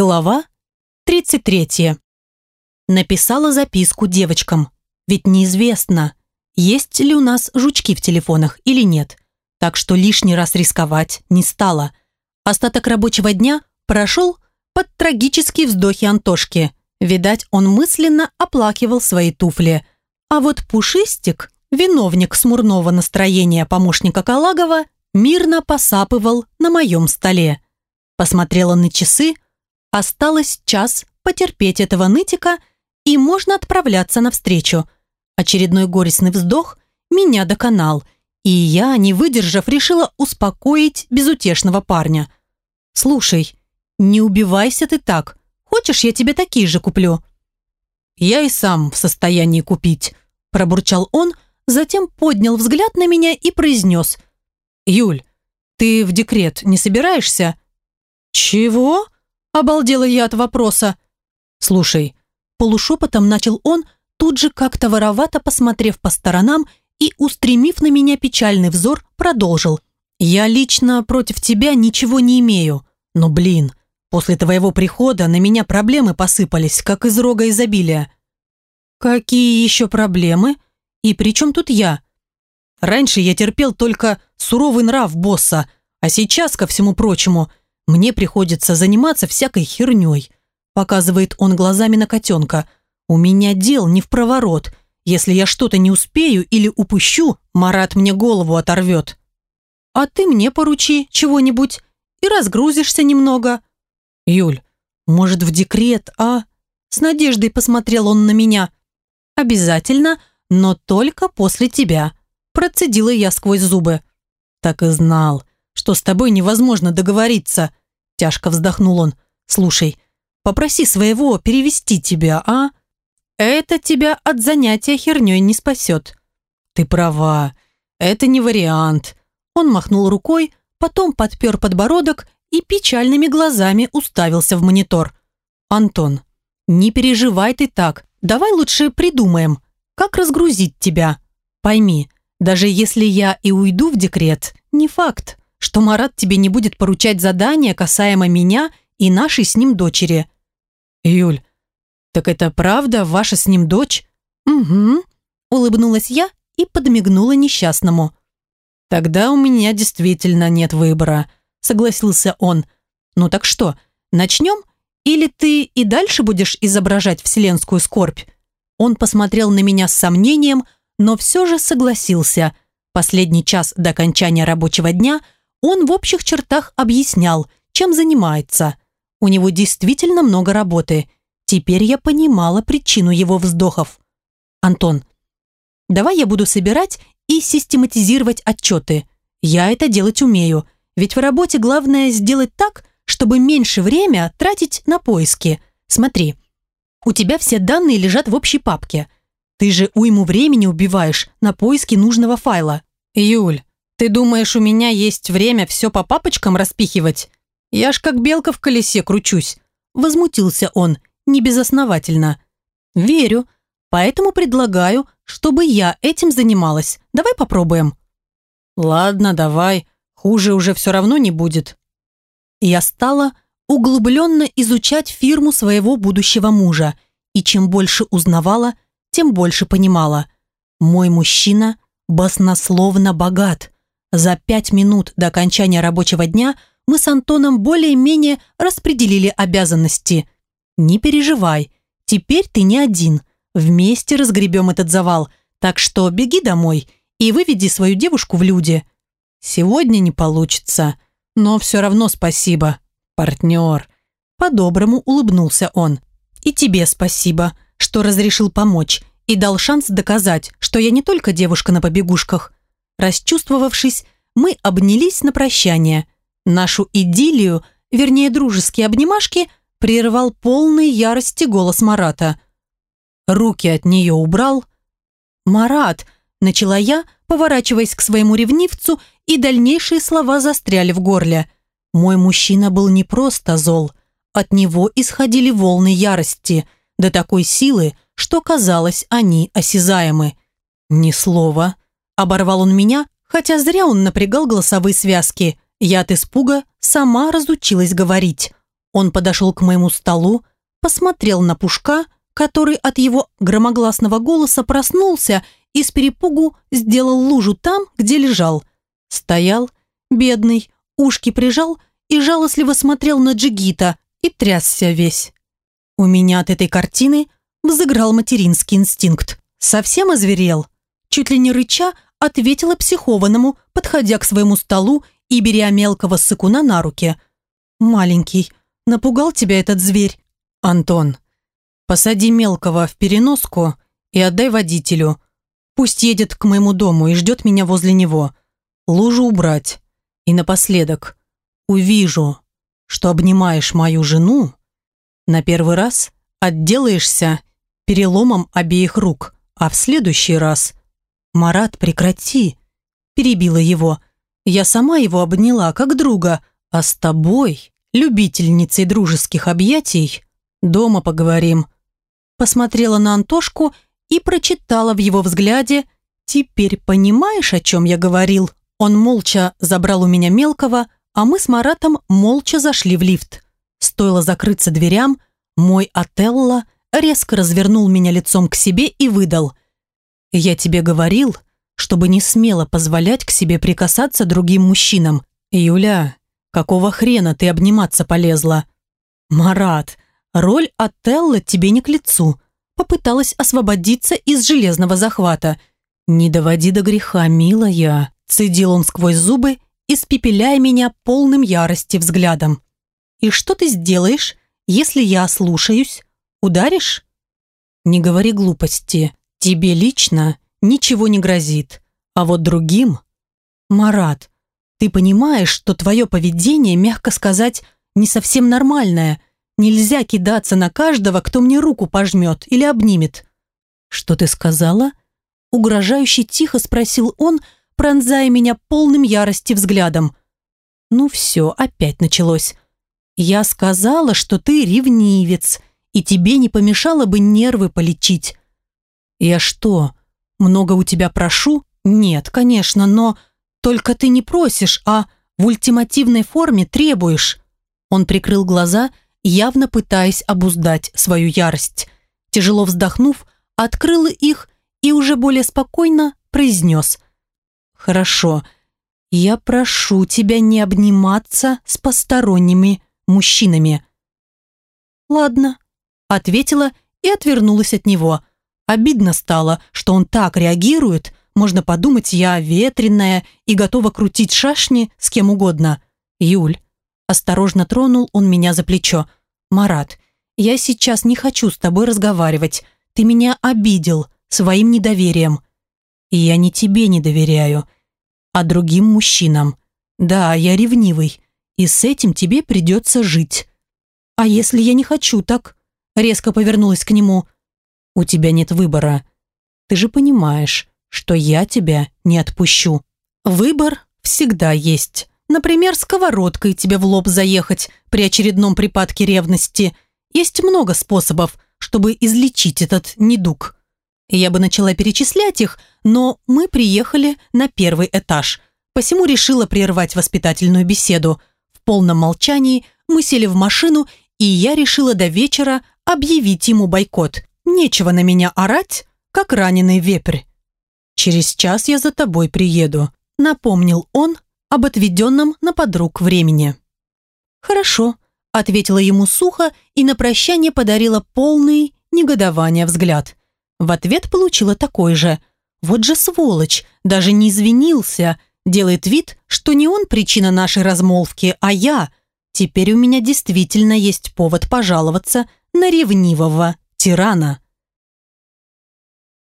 Глава 33. Написала записку девочкам, ведь неизвестно, есть ли у нас жучки в телефонах или нет, так что лишний раз рисковать не стала. Остаток рабочего дня прошел под трагические вздохи Антошки. Видать, он мысленно оплакивал свои туфли. А вот Пушистик, виновник смурного настроения помощника Калагова, мирно посапывал на моем столе. Посмотрела на часы – Осталось час потерпеть этого нытика, и можно отправляться навстречу. Очередной горестный вздох меня доконал, и я, не выдержав, решила успокоить безутешного парня. «Слушай, не убивайся ты так. Хочешь, я тебе такие же куплю?» «Я и сам в состоянии купить», – пробурчал он, затем поднял взгляд на меня и произнес. «Юль, ты в декрет не собираешься?» «Чего?» Обалдела я от вопроса. «Слушай», полушепотом начал он, тут же как-то воровато посмотрев по сторонам и, устремив на меня печальный взор, продолжил. «Я лично против тебя ничего не имею, но, блин, после твоего прихода на меня проблемы посыпались, как из рога изобилия». «Какие еще проблемы? И при чем тут я?» «Раньше я терпел только суровый нрав босса, а сейчас, ко всему прочему, мне приходится заниматься всякой херней. Показывает он глазами на котенка. У меня дел не в проворот. Если я что-то не успею или упущу, Марат мне голову оторвет. А ты мне поручи чего-нибудь и разгрузишься немного. Юль, может в декрет, а? С надеждой посмотрел он на меня. Обязательно, но только после тебя. Процедила я сквозь зубы. Так и знал, что с тобой невозможно договориться. Тяжко вздохнул он. «Слушай, попроси своего перевести тебя, а? Это тебя от занятия херней не спасет». «Ты права, это не вариант». Он махнул рукой, потом подпер подбородок и печальными глазами уставился в монитор. «Антон, не переживай ты так. Давай лучше придумаем, как разгрузить тебя. Пойми, даже если я и уйду в декрет, не факт, что Марат тебе не будет поручать задания касаемо меня и нашей с ним дочери. Юль, так это правда ваша с ним дочь? Угу, улыбнулась я и подмигнула несчастному. Тогда у меня действительно нет выбора, согласился он. Ну так что, начнем? Или ты и дальше будешь изображать вселенскую скорбь? Он посмотрел на меня с сомнением, но все же согласился. Последний час до окончания рабочего дня – он в общих чертах объяснял, чем занимается. У него действительно много работы. Теперь я понимала причину его вздохов. «Антон, давай я буду собирать и систематизировать отчеты. Я это делать умею, ведь в работе главное сделать так, чтобы меньше время тратить на поиски. Смотри, у тебя все данные лежат в общей папке. Ты же уйму времени убиваешь на поиски нужного файла. Юль, ты думаешь, у меня есть время все по папочкам распихивать? Я ж как белка в колесе кручусь. Возмутился он, небезосновательно. Верю, поэтому предлагаю, чтобы я этим занималась. Давай попробуем. Ладно, давай. Хуже уже все равно не будет. Я стала углубленно изучать фирму своего будущего мужа, и чем больше узнавала, тем больше понимала. Мой мужчина баснословно богат – за пять минут до окончания рабочего дня мы с Антоном более-менее распределили обязанности. Не переживай, теперь ты не один. Вместе разгребем этот завал, так что беги домой и выведи свою девушку в люди. Сегодня не получится, но все равно спасибо, партнер. По-доброму улыбнулся он. И тебе спасибо, что разрешил помочь и дал шанс доказать, что я не только девушка на побегушках, Расчувствовавшись, мы обнялись на прощание. Нашу идиллию, вернее дружеские обнимашки, прервал полный ярости голос Марата. Руки от нее убрал. «Марат!» – начала я, поворачиваясь к своему ревнивцу, и дальнейшие слова застряли в горле. Мой мужчина был не просто зол. От него исходили волны ярости, до такой силы, что казалось, они осязаемы. Ни слова – Оборвал он меня, хотя зря он напрягал голосовые связки. Я от испуга сама разучилась говорить. Он подошел к моему столу, посмотрел на Пушка, который от его громогласного голоса проснулся и с перепугу сделал лужу там, где лежал. Стоял, бедный, ушки прижал и жалостливо смотрел на Джигита и трясся весь. У меня от этой картины взыграл материнский инстинкт. Совсем озверел. Чуть ли не рыча, ответила психованному, подходя к своему столу и беря мелкого сыкуна на руки. «Маленький, напугал тебя этот зверь?» «Антон, посади мелкого в переноску и отдай водителю. Пусть едет к моему дому и ждет меня возле него. Лужу убрать. И напоследок, увижу, что обнимаешь мою жену, на первый раз отделаешься переломом обеих рук, а в следующий раз... «Марат, прекрати!» Перебила его. «Я сама его обняла, как друга, а с тобой, любительницей дружеских объятий, дома поговорим». Посмотрела на Антошку и прочитала в его взгляде «Теперь понимаешь, о чем я говорил?» Он молча забрал у меня мелкого, а мы с Маратом молча зашли в лифт. Стоило закрыться дверям, мой Отелло резко развернул меня лицом к себе и выдал. «Я тебе говорил, чтобы не смело позволять к себе прикасаться другим мужчинам. Юля, какого хрена ты обниматься полезла?» «Марат, роль Отелло тебе не к лицу», попыталась освободиться из железного захвата. «Не доводи до греха, милая», цедил он сквозь зубы, испепеляя меня полным ярости взглядом. «И что ты сделаешь, если я ослушаюсь? Ударишь?» «Не говори глупости. Тебе лично ничего не грозит. А вот другим...» «Марат, ты понимаешь, что твое поведение, мягко сказать, не совсем нормальное. Нельзя кидаться на каждого, кто мне руку пожмет или обнимет». «Что ты сказала?» Угрожающе тихо спросил он, пронзая меня полным ярости взглядом. «Ну все, опять началось. Я сказала, что ты ревнивец, и тебе не помешало бы нервы полечить». «Я что, много у тебя прошу?» «Нет, конечно, но только ты не просишь, а в ультимативной форме требуешь». Он прикрыл глаза, явно пытаясь обуздать свою ярость. Тяжело вздохнув, открыл их и уже более спокойно произнес. «Хорошо, я прошу тебя не обниматься с посторонними мужчинами». «Ладно», — ответила и отвернулась от него. Обидно стало, что он так реагирует. Можно подумать, я ветреная и готова крутить шашни с кем угодно. «Юль», — осторожно тронул он меня за плечо. «Марат, я сейчас не хочу с тобой разговаривать. Ты меня обидел своим недоверием». «Я не тебе не доверяю, а другим мужчинам. Да, я ревнивый, и с этим тебе придется жить. А если я не хочу так? Резко повернулась к нему. У тебя нет выбора. Ты же понимаешь, что я тебя не отпущу. Выбор всегда есть. Например, сковородкой тебе в лоб заехать при очередном припадке ревности. Есть много способов, чтобы излечить этот недуг. Я бы начала перечислять их, но мы приехали на первый этаж, посему решила прервать воспитательную беседу – полном молчании мы сели в машину, и я решила до вечера объявить ему бойкот. Нечего на меня орать, как раненый вепрь. «Через час я за тобой приеду», — напомнил он об отведенном на подруг времени. «Хорошо», — ответила ему сухо и на прощание подарила полный негодования взгляд. В ответ получила такой же. «Вот же сволочь, даже не извинился», Делает вид, что не он причина нашей размолвки, а я. Теперь у меня действительно есть повод пожаловаться на ревнивого тирана.